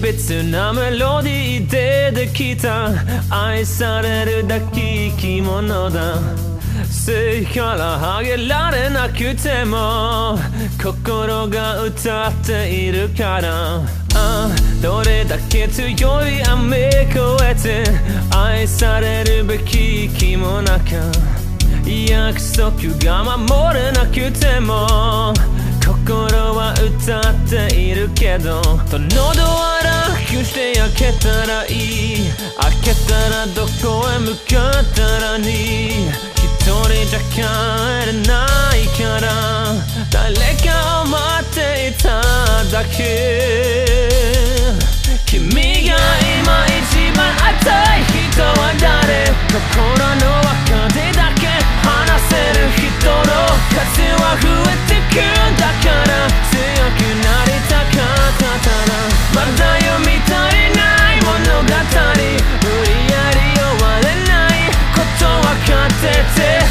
別なメロディーでできた。愛されるだけ生き物だ。背から剥げられなくても心が歌っているから。あどれだけ強い雨越えて愛されるべき生き物か。約束が守れなくてもるけどと喉は楽して焼けたらいい。開けたらどこへ向かったらに一人じゃ帰れないから誰かを待っていただけ。君が今一番会い人は誰？心の liberty